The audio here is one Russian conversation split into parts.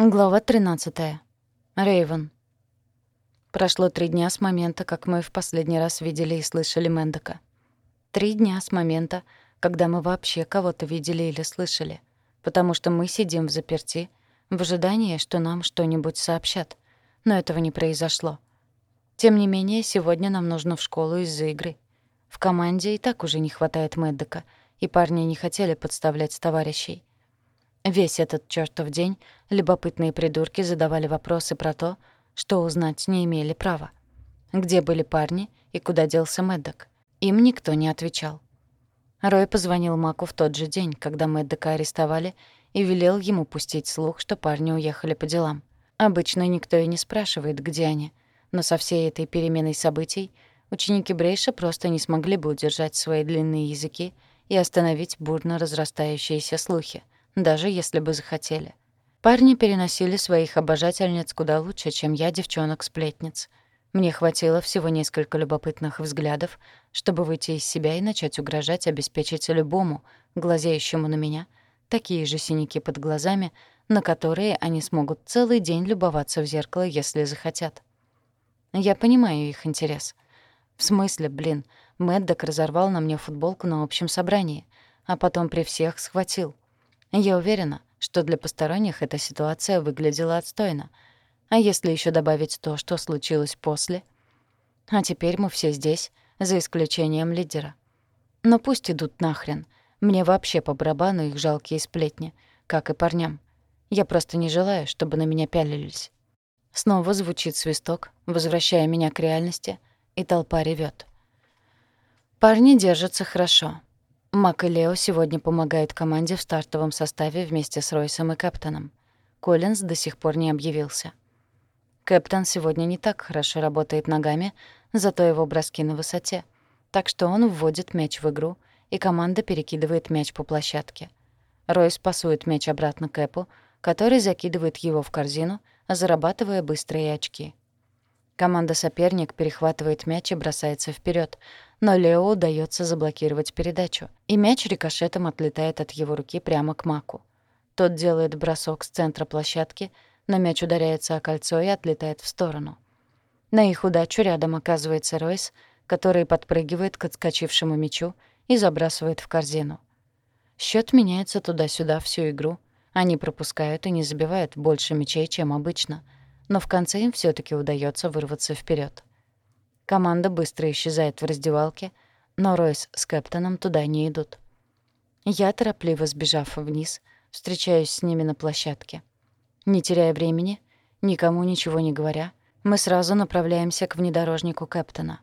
Глава 13. Рейвен. Прошло три дня с момента, как мы в последний раз видели и слышали Мэндока. Три дня с момента, когда мы вообще кого-то видели или слышали. Потому что мы сидим в заперти, в ожидании, что нам что-нибудь сообщат. Но этого не произошло. Тем не менее, сегодня нам нужно в школу из-за игры. В команде и так уже не хватает Мэндока, и парни не хотели подставлять товарищей. Весь этот чёртов день любопытные придурки задавали вопросы про то, что узнать не имели права. Где были парни и куда делся Мэддок? Им никто не отвечал. Рой позвонил Маку в тот же день, когда Мэддока арестовали, и велел ему пустить слух, что парни уехали по делам. Обычно никто и не спрашивает, где они, но со всей этой переменой событий ученики Брейша просто не смогли бы удержать свои длинные языки и остановить бурно разрастающиеся слухи — даже если бы захотели. Парни переносили своих обожательниц куда лучше, чем я девчонок-сплетниц. Мне хватило всего несколько любопытных взглядов, чтобы выйти из себя и начать угрожать обеспечить любому, глазеющему на меня, такие же синяки под глазами, на которые они смогут целый день любоваться в зеркало, если захотят. Я понимаю их интерес. В смысле, блин, Мэддок разорвал на мне футболку на общем собрании, а потом при всех схватил — я уверена, что для посторонних эта ситуация выглядела отстойно. А если еще добавить то, что случилось после? А теперь мы все здесь, за исключением лидера. Но пусть идут нахрен. Мне вообще по барабану их жалкие сплетни, как и парням. Я просто не желаю, чтобы на меня пялились. Снова звучит свисток, возвращая меня к реальности, и толпа ревет. Парни держатся хорошо. Мак и Лео сегодня помогают команде в стартовом составе вместе с Ройсом и Кэптоном. Коллинз до сих пор не объявился. Кэптон сегодня не так хорошо работает ногами, зато его броски на высоте. Так что он вводит мяч в игру, и команда перекидывает мяч по площадке. Ройс пасует мяч обратно Кэпу, который закидывает его в корзину, зарабатывая быстрые очки. Команда-соперник перехватывает мяч и бросается вперед, но Лео удается заблокировать передачу, и мяч рикошетом отлетает от его руки прямо к Маку. Тот делает бросок с центра площадки, но мяч ударяется о кольцо и отлетает в сторону. На их удачу рядом оказывается Ройс, который подпрыгивает к отскочившему мячу и забрасывает в корзину. Счет меняется туда-сюда всю игру. Они пропускают и не забивают больше мячей, чем обычно — но в конце им все таки удается вырваться вперед. Команда быстро исчезает в раздевалке, но Ройс с Кэптоном туда не идут. Я, торопливо сбежав вниз, встречаюсь с ними на площадке. Не теряя времени, никому ничего не говоря, мы сразу направляемся к внедорожнику Кэптона.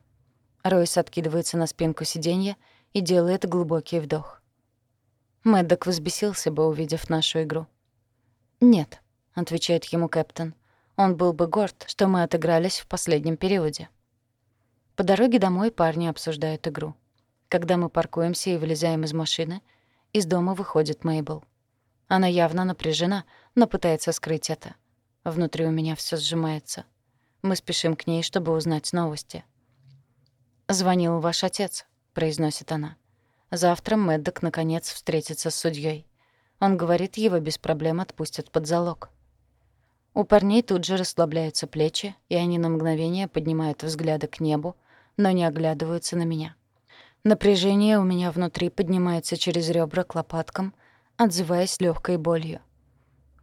Ройс откидывается на спинку сиденья и делает глубокий вдох. Мэддок взбесился бы, увидев нашу игру. «Нет», — отвечает ему Кэптон. Он был бы горд, что мы отыгрались в последнем периоде. По дороге домой парни обсуждают игру. Когда мы паркуемся и вылезаем из машины, из дома выходит Мейбл. Она явно напряжена, но пытается скрыть это. Внутри у меня всё сжимается. Мы спешим к ней, чтобы узнать новости. «Звонил ваш отец», — произносит она. «Завтра Мэддок наконец встретится с судьей. Он говорит, его без проблем отпустят под залог». У парней тут же расслабляются плечи, и они на мгновение поднимают взгляды к небу, но не оглядываются на меня. Напряжение у меня внутри поднимается через ребра к лопаткам, отзываясь легкой болью.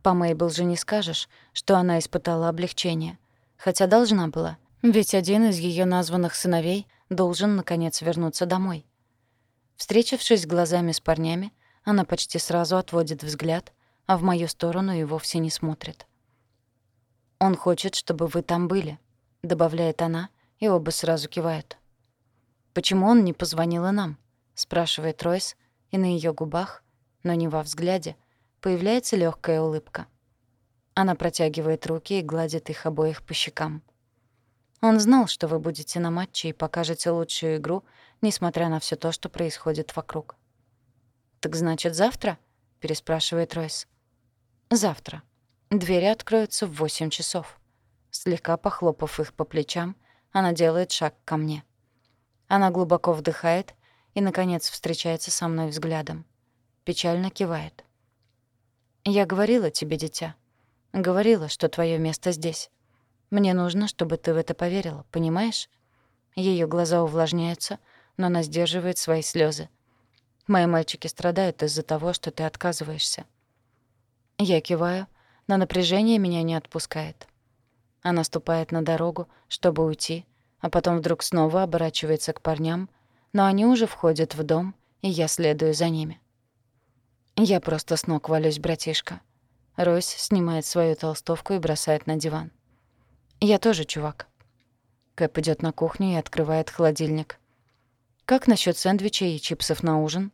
По Мейбл же не скажешь, что она испытала облегчение, хотя должна была, ведь один из ее названных сыновей должен, наконец, вернуться домой. Встретившись глазами с парнями, она почти сразу отводит взгляд, а в мою сторону и вовсе не смотрит. «Он хочет, чтобы вы там были», — добавляет она, и оба сразу кивают. «Почему он не позвонил и нам?» — спрашивает Ройс, и на ее губах, но не во взгляде, появляется легкая улыбка. Она протягивает руки и гладит их обоих по щекам. Он знал, что вы будете на матче и покажете лучшую игру, несмотря на все то, что происходит вокруг. «Так значит, завтра?» — переспрашивает Ройс. «Завтра», Двери откроются в восемь часов. Слегка похлопав их по плечам, она делает шаг ко мне. Она глубоко вдыхает и, наконец, встречается со мной взглядом. Печально кивает. «Я говорила тебе, дитя. Говорила, что твое место здесь. Мне нужно, чтобы ты в это поверила, понимаешь? Ее глаза увлажняются, но она сдерживает свои слезы. Мои мальчики страдают из-за того, что ты отказываешься. Я киваю, но напряжение меня не отпускает. Она ступает на дорогу, чтобы уйти, а потом вдруг снова оборачивается к парням, но они уже входят в дом, и я следую за ними. Я просто с ног валюсь, братишка. Ройс снимает свою толстовку и бросает на диван. Я тоже чувак. Кэп идёт на кухню и открывает холодильник. Как насчет сэндвичей и чипсов на ужин?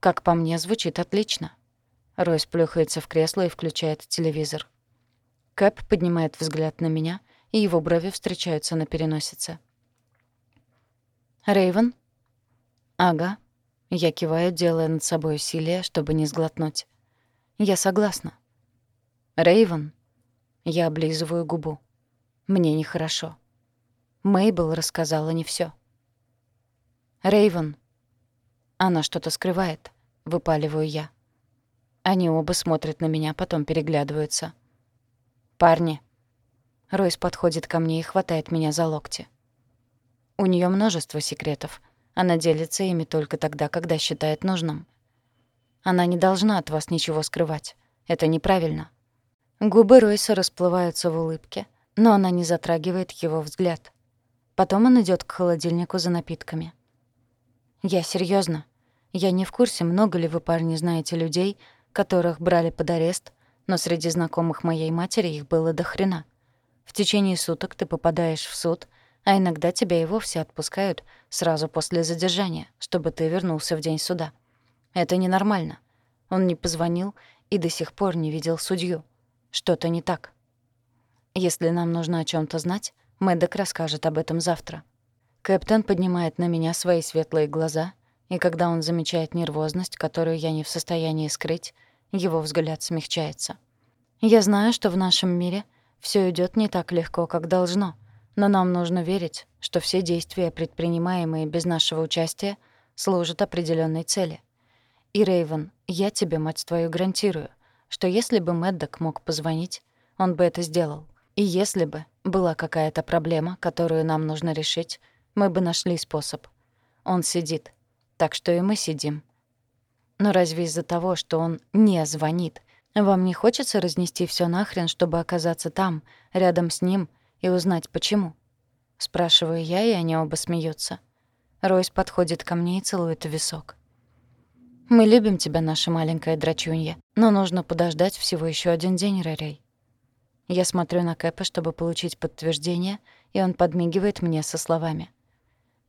Как по мне, звучит отлично. Ройс плюхается в кресло и включает телевизор. Кэп поднимает взгляд на меня, и его брови встречаются на переносице. Рейвен? Ага. Я киваю, делая над собой усилие, чтобы не сглотнуть. Я согласна. Рейвен? Я облизываю губу. Мне нехорошо. Мейбл рассказала не всё. Рейвен. Она что-то скрывает, выпаливаю я. Они оба смотрят на меня, потом переглядываются. «Парни». Ройс подходит ко мне и хватает меня за локти. У нее множество секретов. Она делится ими только тогда, когда считает нужным. Она не должна от вас ничего скрывать. Это неправильно. Губы Ройса расплываются в улыбке, но она не затрагивает его взгляд. Потом он идет к холодильнику за напитками. «Я серьезно. Я не в курсе, много ли вы, парни, знаете людей, которых брали под арест, но среди знакомых моей матери их было до хрена. В течение суток ты попадаешь в суд, а иногда тебя и вовсе отпускают сразу после задержания, чтобы ты вернулся в день суда. Это ненормально. Он не позвонил и до сих пор не видел судью. Что-то не так. Если нам нужно о чем то знать, Мэддок расскажет об этом завтра. Кэптен поднимает на меня свои светлые глаза, и когда он замечает нервозность, которую я не в состоянии скрыть, его взгляд смягчается. Я знаю, что в нашем мире все идет не так легко, как должно, но нам нужно верить, что все действия, предпринимаемые без нашего участия, служат определенной цели. И, Рейвен, я тебе, мать твою, гарантирую, что если бы Мэддок мог позвонить, он бы это сделал. И если бы была какая-то проблема, которую нам нужно решить, мы бы нашли способ. Он сидит, так что и мы сидим. Но разве из-за того, что он не звонит, вам не хочется разнести все нахрен, чтобы оказаться там, рядом с ним, и узнать, почему? Спрашиваю я, и они оба смеются. Ройс подходит ко мне и целует в висок. «Мы любим тебя, наша маленькая драчунья, но нужно подождать всего еще один день, Рэй. Я смотрю на Кэпа, чтобы получить подтверждение, и он подмигивает мне со словами.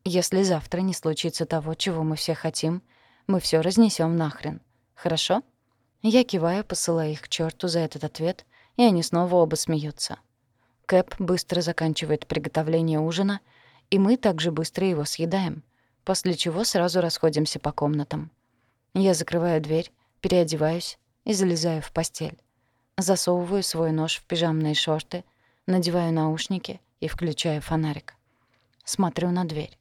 Если завтра не случится того, чего мы все хотим, мы все разнесем нахрен. Хорошо? Я киваю, посылая их к черту за этот ответ, и они снова оба смеются. Кэп быстро заканчивает приготовление ужина, и мы также быстро его съедаем, после чего сразу расходимся по комнатам. Я закрываю дверь, переодеваюсь и залезаю в постель. Засовываю свой нож в пижамные шорты, надеваю наушники и включаю фонарик. Смотрю на дверь.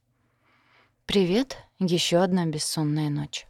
Привет, еще одна бессонная ночь.